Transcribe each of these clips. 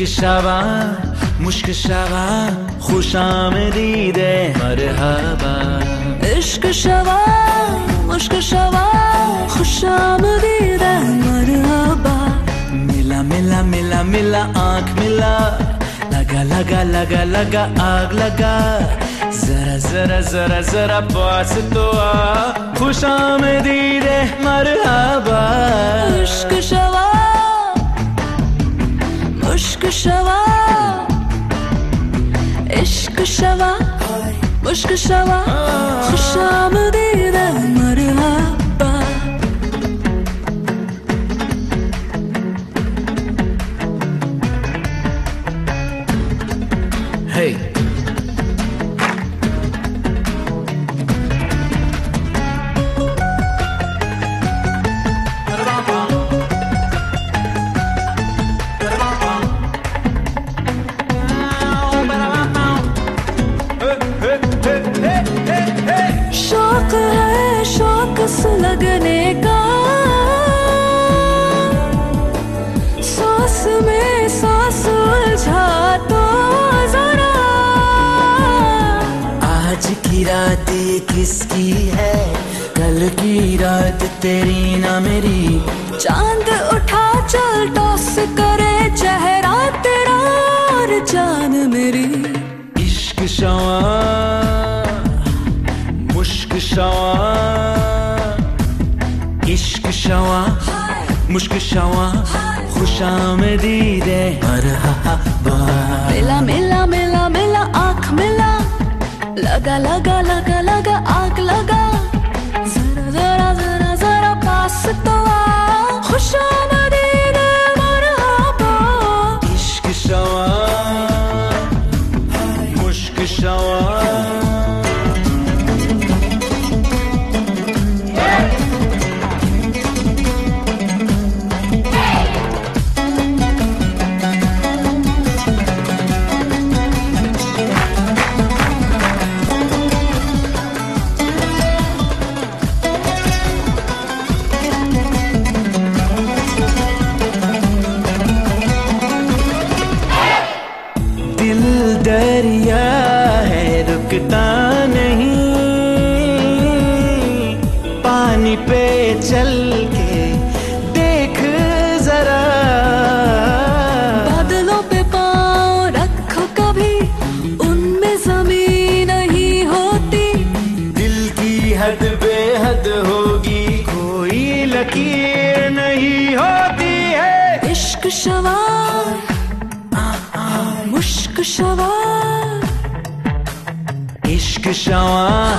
इश्क शवा मुश्क शवा खुश आमदीद मरहबा। इश्क शवा मुश्क शवा खुश आमदीद मरहबा। मिला मिला मिला मिला, आँख मिला। लगा लगा लगा लगा, आग लगा। जरा जरा जरा जरा पास तो आ। खुश आमदीद मरहबा। इश्क शवा मुश्क शवा इश्क शवा मुश्क शवा खुश आज की रात ये किसकी है? कल की रात तेरी ना मेरी। चाँद उठा, चल टॉस करे, चेहरा तेरा और जान मेरी। इश्क शवा, मुश्क शवा, इश्क शवा, मुश्क शवा खुश आमदीद मरहबा मिला लगा लगा लगा लगा, आग लगा। जरा जरा जरा जरा पास तो आ। खुश आमदीद मरहबा। इश्क शवा मुश्क शवा। रुकता नहीं। पानी पे चल के देख जरा। बादलों पे पाँव रखो कभी उनमें ज़मीन नहीं होती। दिल की हद बेहद होगी कोई लकीर नहीं होती है। इश्क शवार मुश्क शवार। इश्क शवा,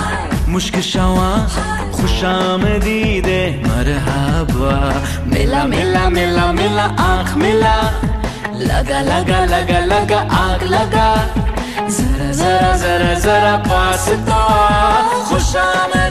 मुश्क शवा खुश आमदीद मरहबा। मिला मिला मिला मिला, आँख मिला। लगा लगा लगा लगा, आग लगा। जरा जरा जरा जरा, पास तो आ। खुश आमदीद